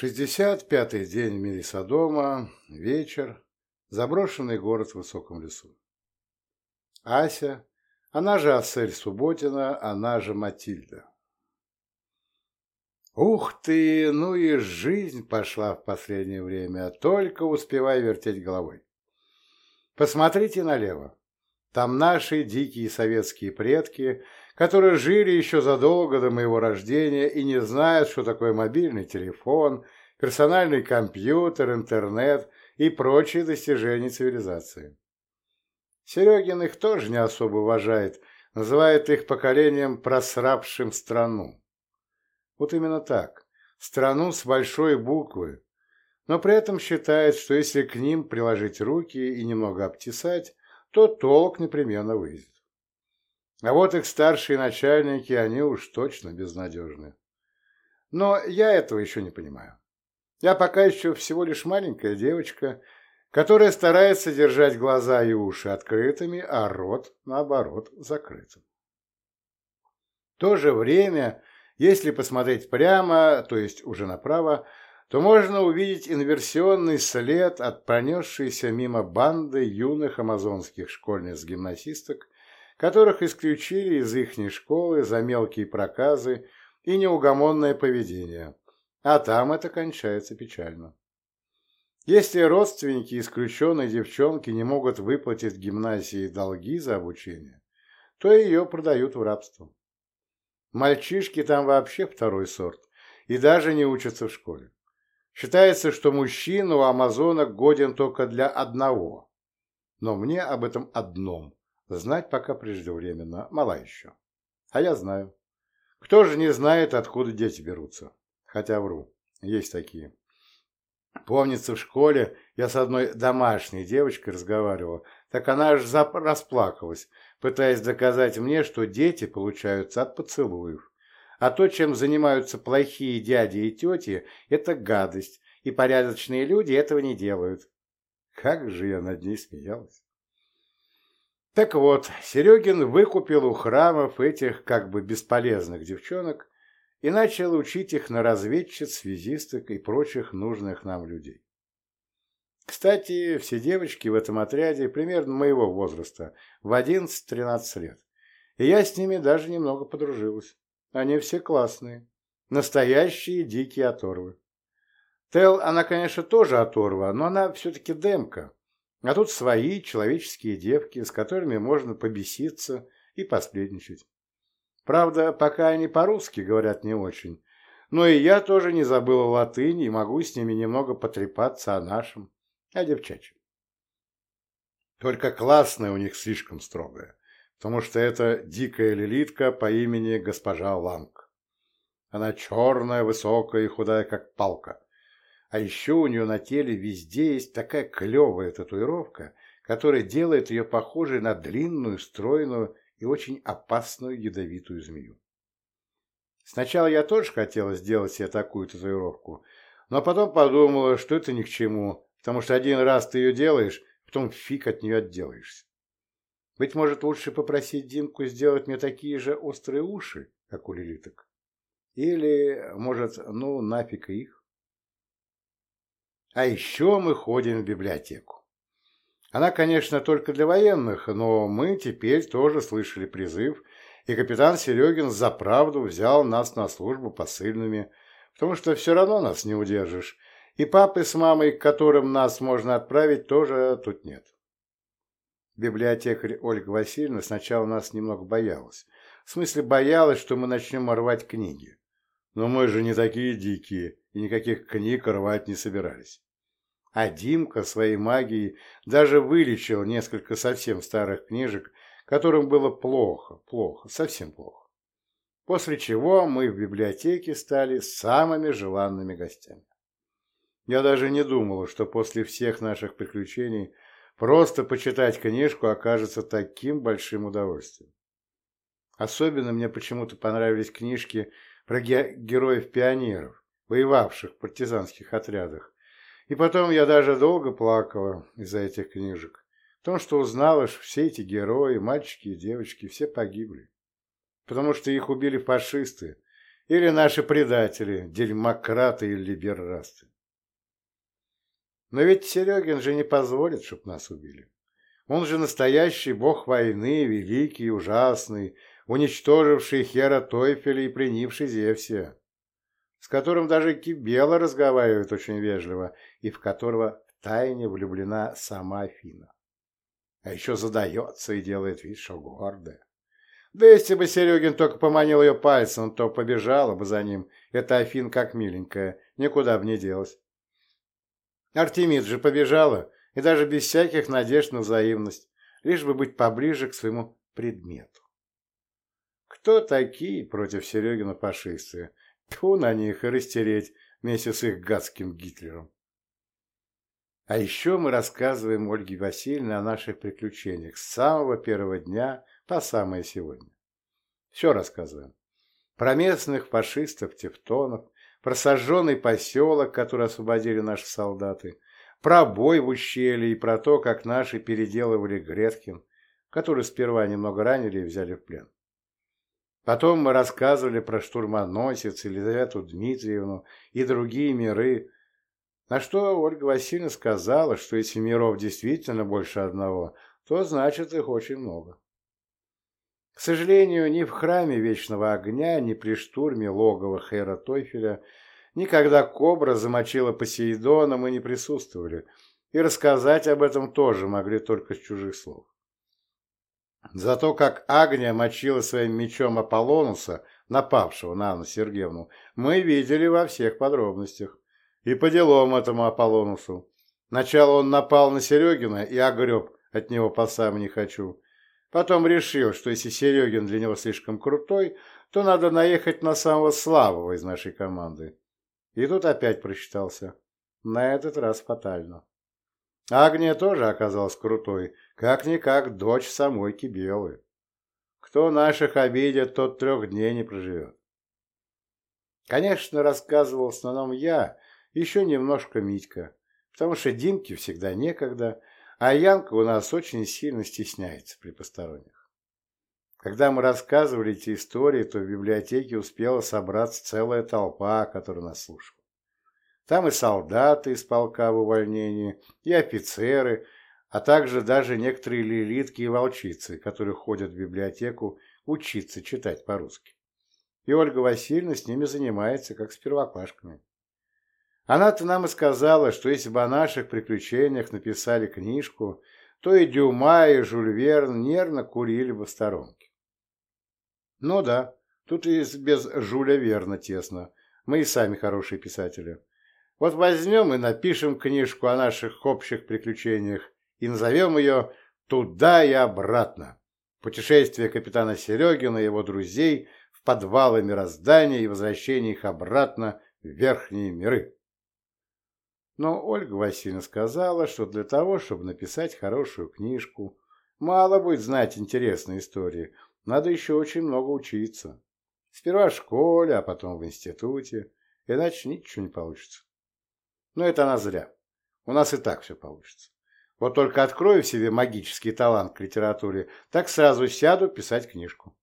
Шестьдесят пятый день в мире Содома, вечер, заброшенный город в высоком лесу. Ася, она же Ассель Субботина, она же Матильда. Ух ты, ну и жизнь пошла в последнее время, только успевай вертеть головой. Посмотрите налево. Там наши дикие советские предки, которые жили еще задолго до моего рождения и не знают, что такое мобильный телефон, персональный компьютер, интернет и прочие достижения цивилизации. Серегин их тоже не особо уважает, называет их поколением, просрапшим страну. Вот именно так, страну с большой буквы, но при этом считает, что если к ним приложить руки и немного обтесать, то толк непременно выйдет. А вот их старшие начальники, они уж точно безнадежны. Но я этого еще не понимаю. Я пока еще всего лишь маленькая девочка, которая старается держать глаза и уши открытыми, а рот, наоборот, закрытым. В то же время, если посмотреть прямо, то есть уже направо, то можно увидеть инверсионный след от пронесшейся мимо банды юных амазонских школьниц-гимнасисток, которых исключили из ихней школы за мелкие проказы и неугомонное поведение, а там это кончается печально. Если родственники исключенной девчонки не могут выплатить гимназии долги за обучение, то ее продают в рабство. Мальчишки там вообще второй сорт и даже не учатся в школе. Считается, что мужчина у амазонок годен только для одного. Но мне об этом одном знать пока преждевременно, мала еще. А я знаю. Кто же не знает, откуда дети берутся? Хотя вру, есть такие. Помнится, в школе я с одной домашней девочкой разговаривала, так она аж расплакалась, пытаясь доказать мне, что дети получаются от поцелуев. А то, чем занимаются плохие дяди и тети, это гадость, и порядочные люди этого не делают. Как же я над ней смеялась. Так вот, Серегин выкупил у храмов этих как бы бесполезных девчонок и начал учить их на разведчиц, связисток и прочих нужных нам людей. Кстати, все девочки в этом отряде примерно моего возраста, в 11-13 лет. И я с ними даже немного подружилась. Они все классные. Настоящие дикие оторвы. Тел, она, конечно, тоже оторва, но она все-таки демка. А тут свои человеческие девки, с которыми можно побеситься и посплетничать. Правда, пока они по-русски говорят не очень. Но и я тоже не забыла латынь и могу с ними немного потрепаться о нашем, о девчачьем. Только классная у них слишком строгая, потому что это дикая лилитка по имени госпожа Ланг. Она черная, высокая и худая, как палка. А еще у нее на теле везде есть такая клевая татуировка, которая делает ее похожей на длинную, стройную и очень опасную ядовитую змею. Сначала я тоже хотела сделать себе такую татуировку, но потом подумала, что это ни к чему, потому что один раз ты ее делаешь, потом фиг от нее отделаешься. Быть может, лучше попросить Димку сделать мне такие же острые уши, как у лилиток? Или, может, ну, нафиг их? А еще мы ходим в библиотеку. Она, конечно, только для военных, но мы теперь тоже слышали призыв, и капитан Серегин за правду взял нас на службу посыльными, потому что все равно нас не удержишь, и папы с мамой, к которым нас можно отправить, тоже тут нет. Библиотекарь Ольга Васильевна сначала нас немного боялась. В смысле, боялась, что мы начнем рвать книги. Но мы же не такие дикие, и никаких книг рвать не собирались. А Димка своей магией даже вылечил несколько совсем старых книжек, которым было плохо, плохо, совсем плохо. После чего мы в библиотеке стали самыми желанными гостями. Я даже не думала, что после всех наших приключений просто почитать книжку окажется таким большим удовольствием. Особенно мне почему-то понравились книжки про героев-пионеров, воевавших в партизанских отрядах, и потом я даже долго плакала из-за этих книжек. В том, что узнала, что все эти герои, мальчики и девочки, все погибли. Потому что их убили фашисты. Или наши предатели, дерьмократы или либерасты. Но ведь Серегин же не позволит, чтоб нас убили. Он же настоящий бог войны, великий ужасный, уничтоживший Хера Тойфеля и пленивший Зевсия, с которым даже Кибела разговаривает очень вежливо и в которого тайне влюблена сама Афина. А еще задается и делает вид, что гордая. Да если бы Серегин только поманил ее пальцем, то побежала бы за ним. Эта Афин как миленькая, никуда бы не делась. Артемид же побежала, и даже без всяких надежд на взаимность, лишь бы быть поближе к своему предмету. Кто такие против Серегина фашисты? Тьфу на них и растереть вместе с их гадским Гитлером. А еще мы рассказываем Ольге Васильевне о наших приключениях с самого первого дня по самое сегодня. Все рассказываем. Про местных фашистов, тевтонов, про сожженный поселок, который освободили наши солдаты, про бой в ущелье и про то, как наши переделывали Греткин, который сперва немного ранили и взяли в плен. Потом мы рассказывали про штурмоносец, Елизавету Дмитриевну и другие миры, на что Ольга Васильевна сказала, что если миров действительно больше одного, то значит их очень много. К сожалению, ни в храме Вечного Огня, ни при штурме логова Хера Тойфеля, никогда кобра замочила Посейдона мы не присутствовали, и рассказать об этом тоже могли только с чужих слов. Зато как Агния мочила своим мечом Аполлонуса, напавшего на Анну Сергеевну, мы видели во всех подробностях. И по делам этому Аполлонусу. Сначала он напал на Серегина и огреб от него по сам не хочу, Потом решил, что если Серегин для него слишком крутой, то надо наехать на самого слабого из нашей команды. И тут опять просчитался. На этот раз фатально. Агния тоже оказалась крутой, как-никак дочь самой Кибелы. Кто наших обидит, тот трех дней не проживет. Конечно, рассказывал в основном я, еще немножко Митька, потому что Димке всегда некогда, а Янка у нас очень сильно стесняется при посторонних. Когда мы рассказывали эти истории, то в библиотеке успела собраться целая толпа, которая нас слушала. Там и солдаты из полка в увольнении, и офицеры, а также даже некоторые лилитки и волчицы, которые ходят в библиотеку учиться читать по-русски. И Ольга Васильевна с ними занимается, как с первоклашками. Она-то нам и сказала, что если бы о наших приключениях написали книжку, то и Дюма, и Жюль Верн нервно курили бы в сторонке. Ну да, тут и без Жюля Верна тесно. Мы и сами хорошие писатели. Вот возьмем и напишем книжку о наших общих приключениях и назовем ее «Туда и обратно. Путешествие капитана Серегина и его друзей в подвалы мироздания и возвращение их обратно в верхние миры». Но Ольга Васильевна сказала, что для того, чтобы написать хорошую книжку, мало будет знать интересные истории, надо еще очень много учиться. Сперва в школе, а потом в институте, иначе ничего не получится. Но это она зря. У нас и так все получится. Вот только открою в себе магический талант к литературе, так сразу сяду писать книжку.